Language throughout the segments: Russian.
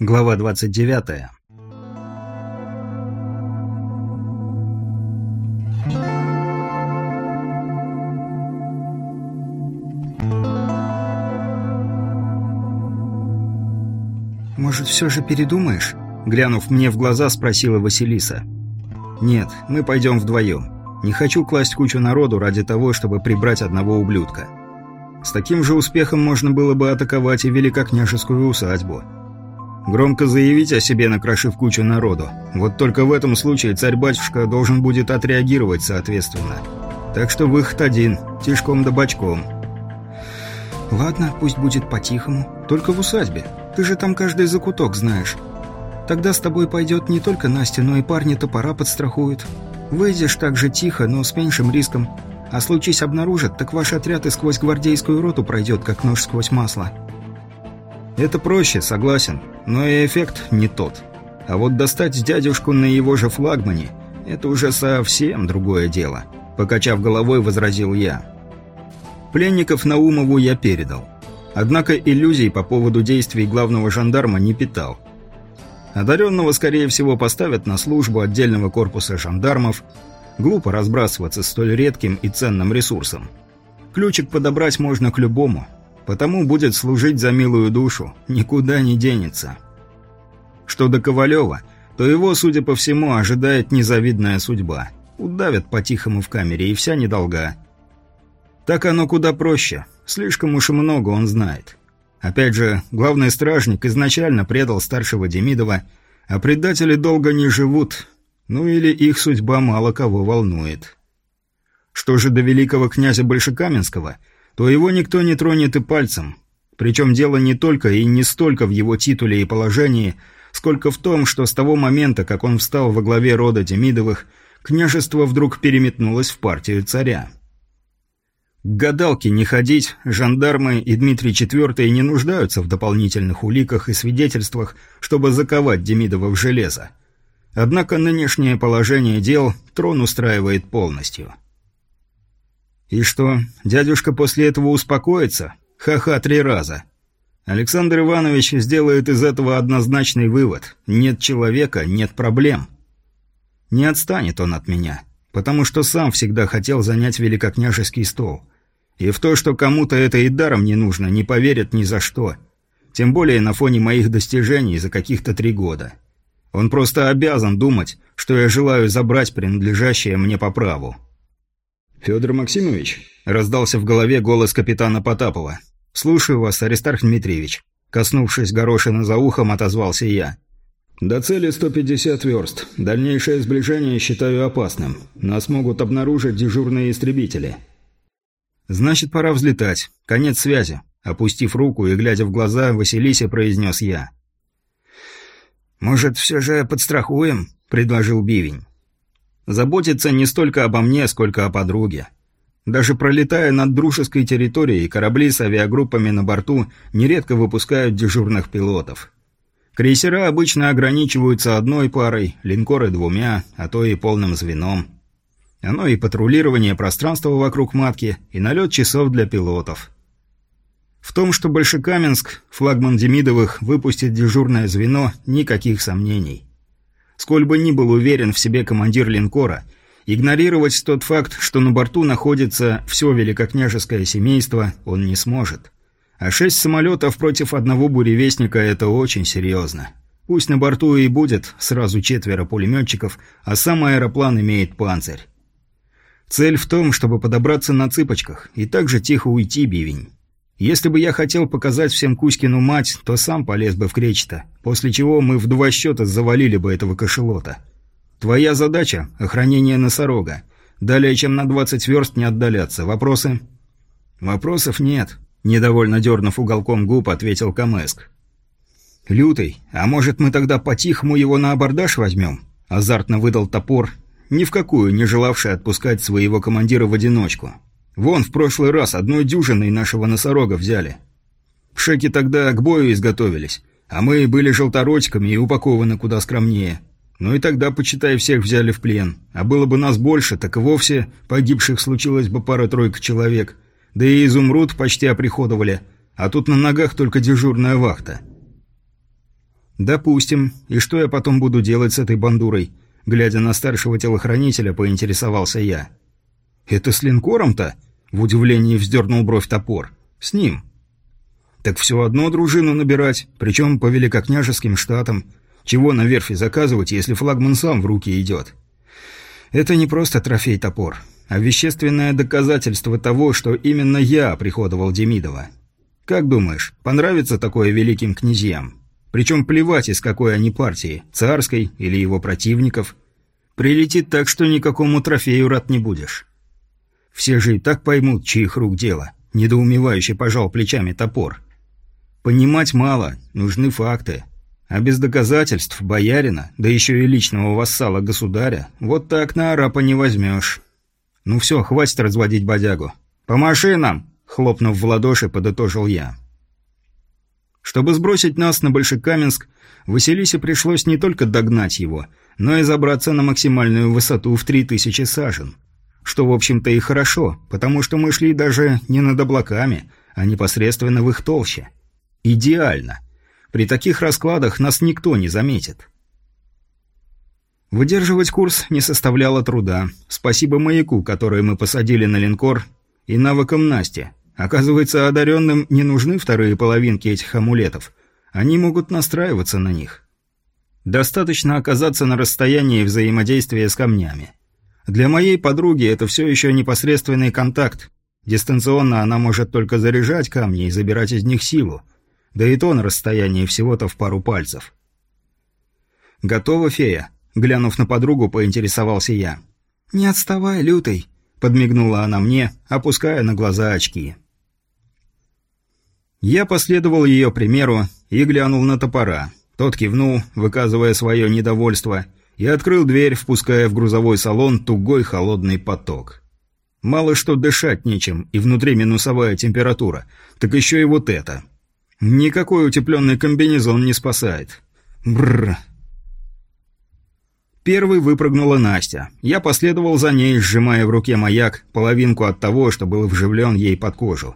Глава 29. «Может, все же передумаешь?» Глянув мне в глаза, спросила Василиса. «Нет, мы пойдем вдвоем. Не хочу класть кучу народу ради того, чтобы прибрать одного ублюдка. С таким же успехом можно было бы атаковать и великокняжескую усадьбу». Громко заявить о себе, накрошив кучу народу. Вот только в этом случае царь-батюшка должен будет отреагировать соответственно. Так что выход один – тишком да бочком. «Ладно, пусть будет по-тихому. Только в усадьбе. Ты же там каждый закуток знаешь. Тогда с тобой пойдет не только Настя, но и парни топора подстрахуют. Выйдешь так же тихо, но с меньшим риском. А случись обнаружат, так ваш отряд и сквозь гвардейскую роту пройдет, как нож сквозь масло». Это проще, согласен, но и эффект не тот. А вот достать дядюшку на его же флагмане – это уже совсем другое дело. Покачав головой, возразил я. Пленников Наумову я передал. Однако иллюзий по поводу действий главного жандарма не питал. Одаренного, скорее всего, поставят на службу отдельного корпуса жандармов. Глупо разбрасываться столь редким и ценным ресурсом. Ключик подобрать можно к любому – Потому будет служить за милую душу, никуда не денется. Что до Ковалева, то его, судя по всему, ожидает незавидная судьба. Удавят по-тихому в камере, и вся недолга. Так оно куда проще. Слишком уж много он знает. Опять же, главный стражник изначально предал старшего Демидова, а предатели долго не живут, ну или их судьба мало кого волнует. Что же до великого князя Большекаменского – то его никто не тронет и пальцем. Причем дело не только и не столько в его титуле и положении, сколько в том, что с того момента, как он встал во главе рода Демидовых, княжество вдруг переметнулось в партию царя. К гадалке не ходить, жандармы и Дмитрий IV не нуждаются в дополнительных уликах и свидетельствах, чтобы заковать Демидова в железо. Однако нынешнее положение дел трон устраивает полностью. И что, дядюшка после этого успокоится? Ха-ха, три раза. Александр Иванович сделает из этого однозначный вывод. Нет человека – нет проблем. Не отстанет он от меня, потому что сам всегда хотел занять великокняжеский стол. И в то, что кому-то это и даром не нужно, не поверят ни за что. Тем более на фоне моих достижений за каких-то три года. Он просто обязан думать, что я желаю забрать принадлежащее мне по праву. «Федор Максимович?» – раздался в голове голос капитана Потапова. «Слушаю вас, Аристарх Дмитриевич». Коснувшись горошины за ухом, отозвался я. «До цели 150 верст. Дальнейшее сближение считаю опасным. Нас могут обнаружить дежурные истребители». «Значит, пора взлетать. Конец связи». Опустив руку и глядя в глаза, Василисе произнес я. «Может, все же подстрахуем?» – предложил Бивень. Заботится не столько обо мне, сколько о подруге. Даже пролетая над дружеской территорией, корабли с авиагруппами на борту нередко выпускают дежурных пилотов. Крейсера обычно ограничиваются одной парой, линкоры двумя, а то и полным звеном. Оно и патрулирование пространства вокруг матки, и налет часов для пилотов. В том, что Большекаменск, флагман Демидовых, выпустит дежурное звено, никаких сомнений. Сколь бы ни был уверен в себе командир линкора, игнорировать тот факт, что на борту находится все великокняжеское семейство, он не сможет. А шесть самолетов против одного буревестника – это очень серьезно. Пусть на борту и будет сразу четверо пулеметчиков, а сам аэроплан имеет панцирь. Цель в том, чтобы подобраться на цыпочках и также тихо уйти, бивень. Если бы я хотел показать всем Кузькину мать, то сам полез бы в кречето, после чего мы в два счета завалили бы этого кошелота. Твоя задача – охранение носорога. Далее, чем на 20 верст не отдаляться. Вопросы? Вопросов нет, недовольно дернув уголком губ, ответил Камеск. «Лютый, а может мы тогда по-тихому его на абордаж возьмем?» Азартно выдал топор, ни в какую не желавший отпускать своего командира в одиночку. Вон, в прошлый раз одной дюжиной нашего носорога взяли. Пшеки тогда к бою изготовились, а мы были желторотиками и упакованы куда скромнее. Ну и тогда, почитай, всех взяли в плен. А было бы нас больше, так и вовсе погибших случилось бы пара-тройка человек. Да и изумруд почти оприходовали, а тут на ногах только дежурная вахта. «Допустим. И что я потом буду делать с этой бандурой?» Глядя на старшего телохранителя, поинтересовался я. «Это с линкором-то?» В удивлении вздернул бровь топор. «С ним». «Так все одно дружину набирать, причем по великокняжеским штатам. Чего на верфи заказывать, если флагман сам в руки идет?» «Это не просто трофей топор, а вещественное доказательство того, что именно я приходовал Демидова. Как думаешь, понравится такое великим князьям?» Причем плевать, из какой они партии, царской или его противников. Прилетит так, что никакому трофею рад не будешь. Все же и так поймут, чьих рук дело. Недоумевающе пожал плечами топор. Понимать мало, нужны факты. А без доказательств боярина, да еще и личного вассала государя, вот так на арапа не возьмешь. Ну все, хватит разводить бодягу. «По машинам!» — хлопнув в ладоши, подытожил я. Чтобы сбросить нас на Большекаменск, Василисе пришлось не только догнать его, но и забраться на максимальную высоту в 3000 сажен. Что, в общем-то, и хорошо, потому что мы шли даже не над облаками, а непосредственно в их толще. Идеально. При таких раскладах нас никто не заметит. Выдерживать курс не составляло труда. Спасибо маяку, который мы посадили на линкор, и навыкам Насти – Оказывается, одаренным не нужны вторые половинки этих амулетов. Они могут настраиваться на них. Достаточно оказаться на расстоянии взаимодействия с камнями. Для моей подруги это все еще непосредственный контакт. Дистанционно она может только заряжать камни и забирать из них силу. Да и то на расстоянии всего-то в пару пальцев. «Готова, фея?» Глянув на подругу, поинтересовался я. «Не отставай, лютый», — подмигнула она мне, опуская на глаза очки. Я последовал ее примеру и глянул на топора. Тот кивнул, выказывая свое недовольство, и открыл дверь, впуская в грузовой салон тугой холодный поток. Мало что дышать нечем, и внутри минусовая температура. Так еще и вот это. Никакой утепленный комбинезон не спасает. Бррр. Первый выпрыгнула Настя. Я последовал за ней, сжимая в руке маяк, половинку от того, что был вживлен ей под кожу.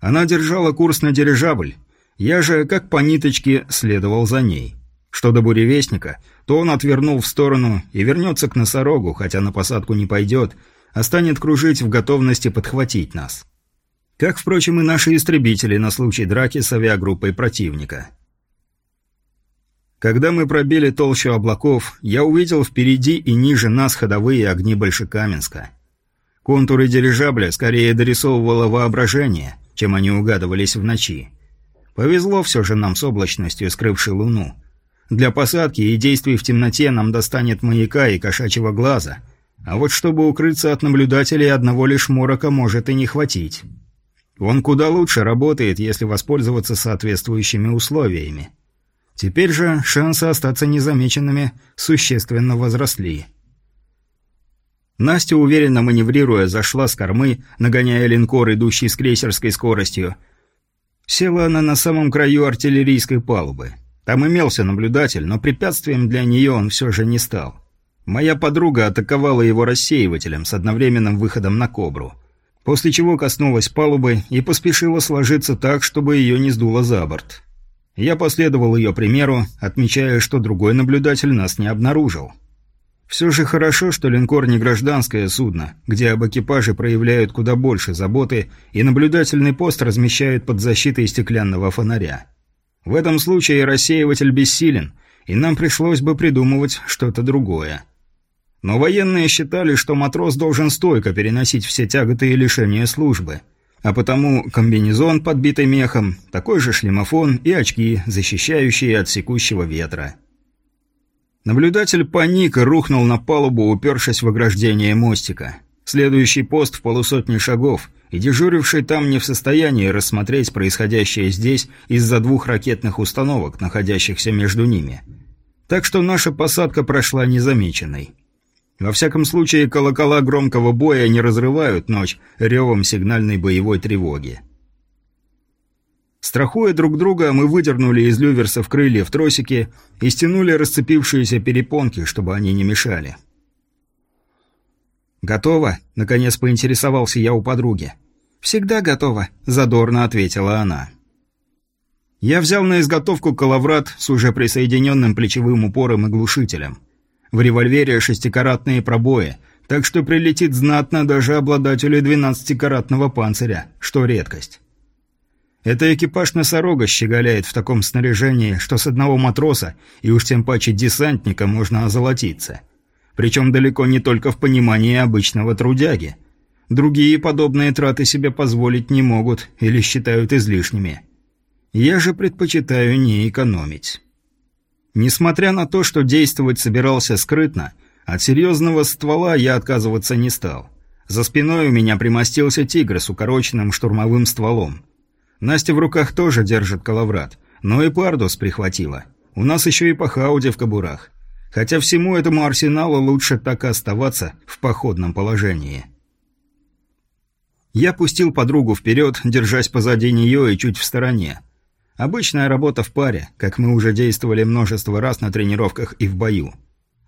Она держала курс на дирижабль. Я же, как по ниточке, следовал за ней. Что до буревестника, то он отвернул в сторону и вернется к носорогу, хотя на посадку не пойдет, а станет кружить в готовности подхватить нас. Как, впрочем, и наши истребители на случай драки с авиагруппой противника. Когда мы пробили толщу облаков, я увидел впереди и ниже нас ходовые огни Большекаменска. Контуры дирижабля скорее дорисовывало воображение, чем они угадывались в ночи. Повезло все же нам с облачностью, скрывшей луну. Для посадки и действий в темноте нам достанет маяка и кошачьего глаза, а вот чтобы укрыться от наблюдателей одного лишь морока может и не хватить. Он куда лучше работает, если воспользоваться соответствующими условиями. Теперь же шансы остаться незамеченными существенно возросли. Настя, уверенно маневрируя, зашла с кормы, нагоняя линкор, идущий с крейсерской скоростью. Села она на самом краю артиллерийской палубы. Там имелся наблюдатель, но препятствием для нее он все же не стал. Моя подруга атаковала его рассеивателем с одновременным выходом на «Кобру», после чего коснулась палубы и поспешила сложиться так, чтобы ее не сдуло за борт. Я последовал ее примеру, отмечая, что другой наблюдатель нас не обнаружил. Все же хорошо, что линкор не гражданское судно, где об экипаже проявляют куда больше заботы, и наблюдательный пост размещают под защитой стеклянного фонаря. В этом случае рассеиватель бессилен, и нам пришлось бы придумывать что-то другое. Но военные считали, что матрос должен стойко переносить все тяготы и лишения службы. А потому комбинезон, подбитый мехом, такой же шлемофон и очки, защищающие от секущего ветра. Наблюдатель паник и рухнул на палубу, упершись в ограждение мостика. Следующий пост в полусотни шагов, и дежуривший там не в состоянии рассмотреть происходящее здесь из-за двух ракетных установок, находящихся между ними. Так что наша посадка прошла незамеченной. Во всяком случае, колокола громкого боя не разрывают ночь ревом сигнальной боевой тревоги. Страхуя друг друга, мы выдернули из люверсов крылья в тросики и стянули расцепившиеся перепонки, чтобы они не мешали. «Готово?» — наконец поинтересовался я у подруги. «Всегда готово», — задорно ответила она. Я взял на изготовку коловрат с уже присоединенным плечевым упором и глушителем. В револьвере шестикаратные пробои, так что прилетит знатно даже обладателю двенадцатикаратного панциря, что редкость. Это экипаж носорога щеголяет в таком снаряжении, что с одного матроса, и уж тем паче десантника, можно озолотиться. Причем далеко не только в понимании обычного трудяги. Другие подобные траты себе позволить не могут или считают излишними. Я же предпочитаю не экономить. Несмотря на то, что действовать собирался скрытно, от серьезного ствола я отказываться не стал. За спиной у меня примостился тигр с укороченным штурмовым стволом. Настя в руках тоже держит коловрат, но и пардус прихватила. У нас еще и пахауди в кобурах. Хотя всему этому арсеналу лучше так и оставаться в походном положении. Я пустил подругу вперед, держась позади нее и чуть в стороне. Обычная работа в паре, как мы уже действовали множество раз на тренировках и в бою.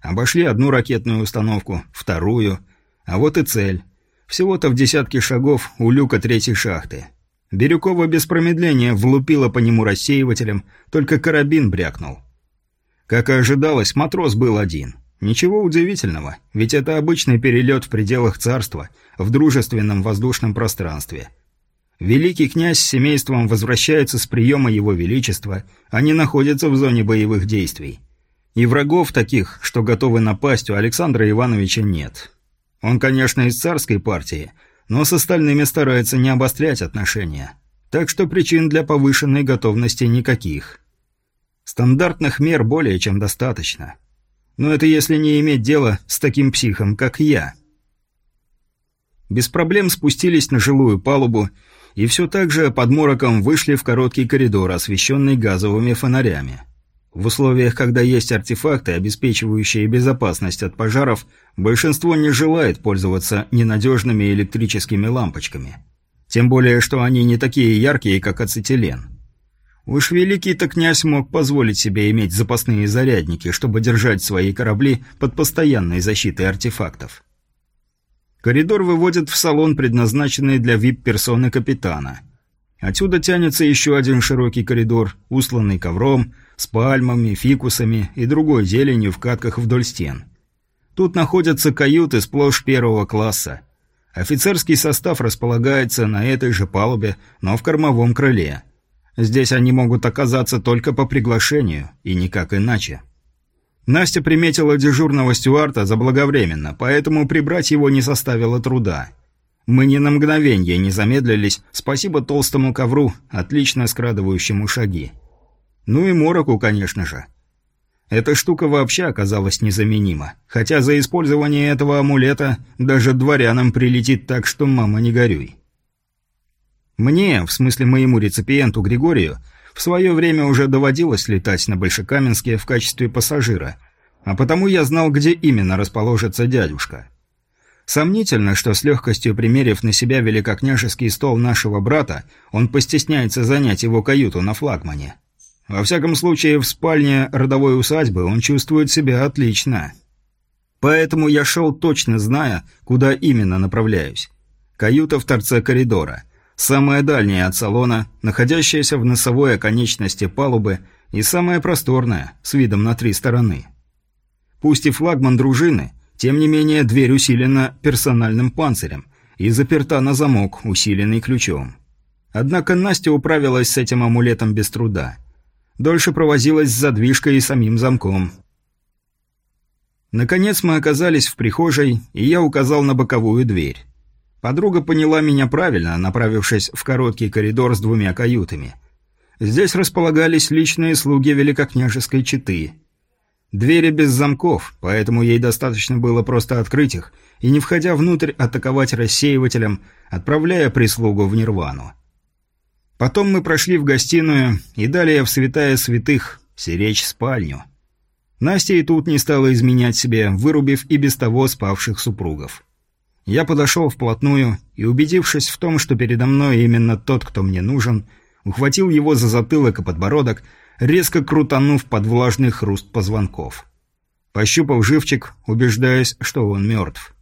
Обошли одну ракетную установку, вторую, а вот и цель. Всего-то в десятке шагов у люка третьей шахты. Бирюкова без промедления влупила по нему рассеивателем, только карабин брякнул. Как и ожидалось, матрос был один. Ничего удивительного, ведь это обычный перелет в пределах царства, в дружественном воздушном пространстве. Великий князь с семейством возвращается с приема его величества, они находятся в зоне боевых действий. И врагов таких, что готовы напасть, у Александра Ивановича нет. Он, конечно, из царской партии – но с остальными старается не обострять отношения. Так что причин для повышенной готовности никаких. Стандартных мер более чем достаточно. Но это если не иметь дела с таким психом, как я. Без проблем спустились на жилую палубу и все так же под мороком вышли в короткий коридор, освещенный газовыми фонарями. В условиях, когда есть артефакты, обеспечивающие безопасность от пожаров, большинство не желает пользоваться ненадежными электрическими лампочками. Тем более, что они не такие яркие, как ацетилен. Уж великий-то князь мог позволить себе иметь запасные зарядники, чтобы держать свои корабли под постоянной защитой артефактов. Коридор выводит в салон, предназначенный для вип-персоны капитана. Отсюда тянется еще один широкий коридор, усланный ковром, с пальмами, фикусами и другой зеленью в катках вдоль стен. Тут находятся каюты сплошь первого класса. Офицерский состав располагается на этой же палубе, но в кормовом крыле. Здесь они могут оказаться только по приглашению, и никак иначе. Настя приметила дежурного стюарта заблаговременно, поэтому прибрать его не составило труда. Мы ни на мгновенье не замедлились, спасибо толстому ковру, отлично скрадывающему шаги. Ну и Мороку, конечно же. Эта штука вообще оказалась незаменима. Хотя за использование этого амулета даже дворянам прилетит так, что мама не горюй. Мне, в смысле моему реципиенту Григорию, в свое время уже доводилось летать на Большекаменске в качестве пассажира, а потому я знал, где именно расположится дядюшка. Сомнительно, что с легкостью примерив на себя великокняжеский стол нашего брата, он постесняется занять его каюту на флагмане. Во всяком случае, в спальне родовой усадьбы он чувствует себя отлично. Поэтому я шел точно зная, куда именно направляюсь. Каюта в торце коридора. Самая дальняя от салона, находящаяся в носовой оконечности палубы и самая просторная, с видом на три стороны. Пусть и флагман дружины, тем не менее дверь усилена персональным панцирем и заперта на замок, усиленный ключом. Однако Настя управилась с этим амулетом без труда – Дольше провозилась с задвижкой и самим замком. Наконец мы оказались в прихожей, и я указал на боковую дверь. Подруга поняла меня правильно, направившись в короткий коридор с двумя каютами. Здесь располагались личные слуги великокняжеской четы. Двери без замков, поэтому ей достаточно было просто открыть их и, не входя внутрь, атаковать рассеивателем, отправляя прислугу в нирвану. Потом мы прошли в гостиную и далее в святая святых, сиречь спальню. Настя и тут не стала изменять себе, вырубив и без того спавших супругов. Я подошел вплотную и, убедившись в том, что передо мной именно тот, кто мне нужен, ухватил его за затылок и подбородок, резко крутанув под влажный хруст позвонков. Пощупав живчик, убеждаясь, что он мертв.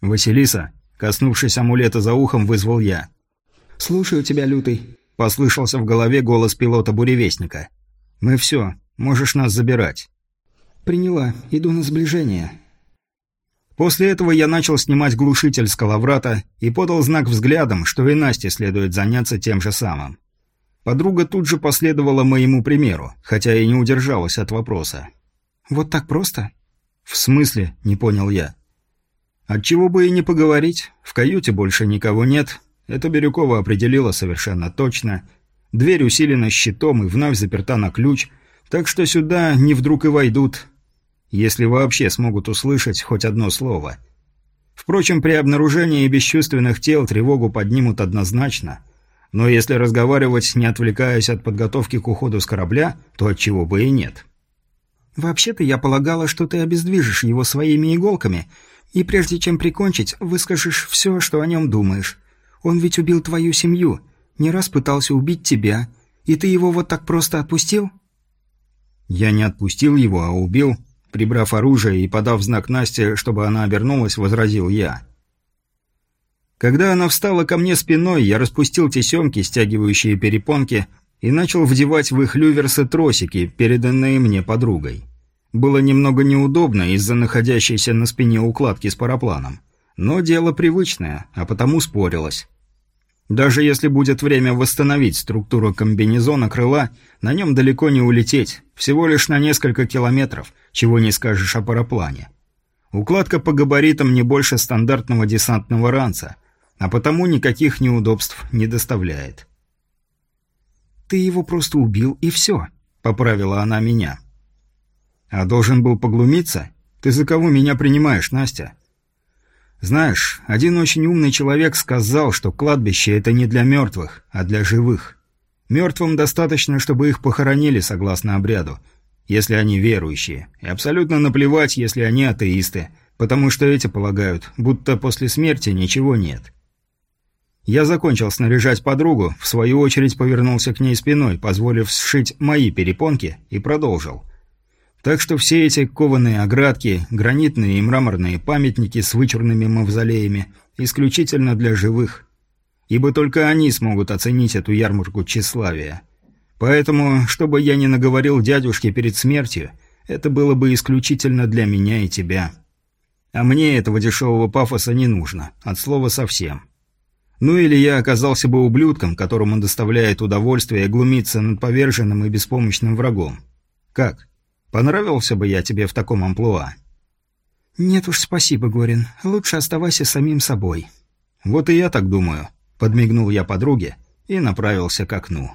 «Василиса», коснувшись амулета за ухом, вызвал я – «Слушаю тебя, Лютый». — послышался в голове голос пилота-буревестника. «Мы все. Можешь нас забирать». «Приняла. Иду на сближение». После этого я начал снимать глушитель с коловрата и подал знак взглядом, что и Насте следует заняться тем же самым. Подруга тут же последовала моему примеру, хотя и не удержалась от вопроса. «Вот так просто?» «В смысле?» – не понял я. «Отчего бы и не поговорить. В каюте больше никого нет. Это Бирюкова определила совершенно точно. Дверь усилена щитом и вновь заперта на ключ, так что сюда не вдруг и войдут, если вообще смогут услышать хоть одно слово. Впрочем, при обнаружении бесчувственных тел тревогу поднимут однозначно. Но если разговаривать, не отвлекаясь от подготовки к уходу с корабля, то отчего бы и нет. «Вообще-то я полагала, что ты обездвижишь его своими иголками, и прежде чем прикончить, выскажешь все, что о нем думаешь. Он ведь убил твою семью, не раз пытался убить тебя, и ты его вот так просто отпустил?» «Я не отпустил его, а убил», Прибрав оружие и подав знак Насте, чтобы она обернулась, возразил я. Когда она встала ко мне спиной, я распустил тесемки, стягивающие перепонки, и начал вдевать в их люверсы тросики, переданные мне подругой. Было немного неудобно из-за находящейся на спине укладки с парапланом. Но дело привычное, а потому спорилось. Даже если будет время восстановить структуру комбинезона крыла, на нем далеко не улететь, всего лишь на несколько километров, чего не скажешь о параплане. Укладка по габаритам не больше стандартного десантного ранца, а потому никаких неудобств не доставляет. «Ты его просто убил, и все», — поправила она меня. «А должен был поглумиться? Ты за кого меня принимаешь, Настя?» Знаешь, один очень умный человек сказал, что кладбище – это не для мертвых, а для живых. Мертвым достаточно, чтобы их похоронили согласно обряду, если они верующие, и абсолютно наплевать, если они атеисты, потому что эти полагают, будто после смерти ничего нет. Я закончил снаряжать подругу, в свою очередь повернулся к ней спиной, позволив сшить мои перепонки, и продолжил – так что все эти кованые оградки, гранитные и мраморные памятники с вычурными мавзолеями исключительно для живых. Ибо только они смогут оценить эту ярмарку тщеславия. Поэтому, чтобы я не наговорил дядюшке перед смертью, это было бы исключительно для меня и тебя. А мне этого дешевого пафоса не нужно, от слова совсем. Ну или я оказался бы ублюдком, которому доставляет удовольствие глумиться над поверженным и беспомощным врагом. Как? Понравился бы я тебе в таком амплуа?» «Нет уж, спасибо, Горин. Лучше оставайся самим собой». «Вот и я так думаю», — подмигнул я подруге и направился к окну.